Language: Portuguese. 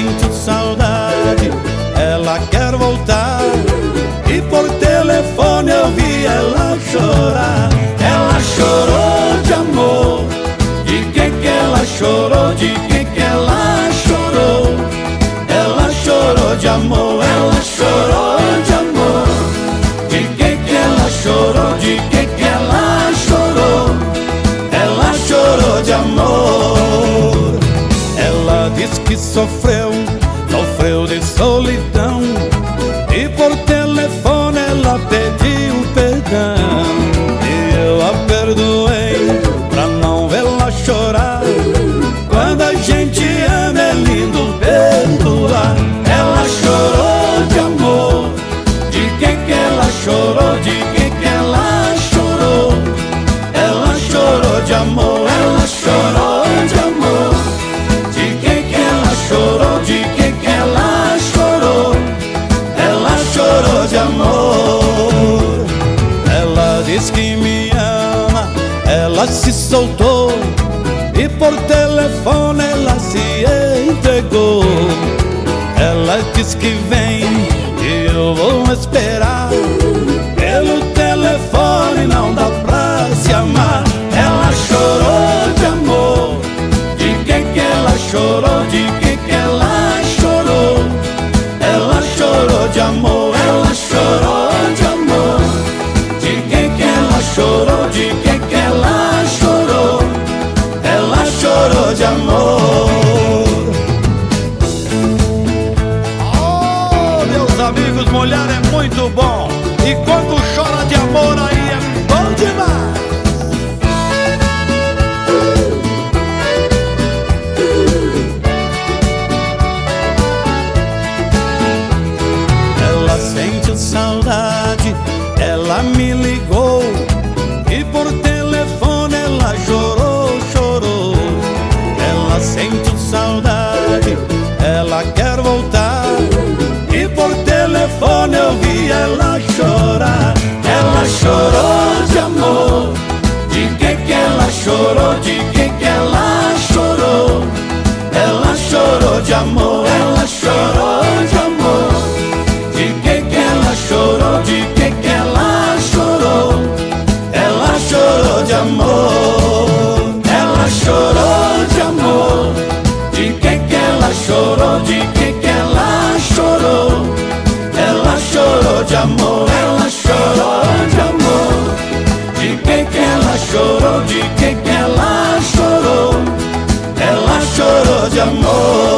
sente saudade, ela quer voltar. E por telefone eu vi ela chorar. Pediu perdão. E eu a perdoei pra não vê-la chorar. Quando a gente ama é lindo perdoar. Ela chorou de amor. De que que ela chorou? De que que ela chorou? Ela chorou de amor. Ela se soltou e por telefone ela se entregou. Ela diz que vem e eu vou esperar. Pelo telefone de amor. Oh, meus amigos, mulher é muito bom. E quando chora de amor, aí é bom demais. Ela sente saudade, ela me liga chorou de quem que ela chorou? Ela chorou de amor, ela chorou de amor. De quem que ela chorou? De quem que ela chorou? Ela chorou de amor. Ela chorou de amor. De quem que ela chorou? De moja moja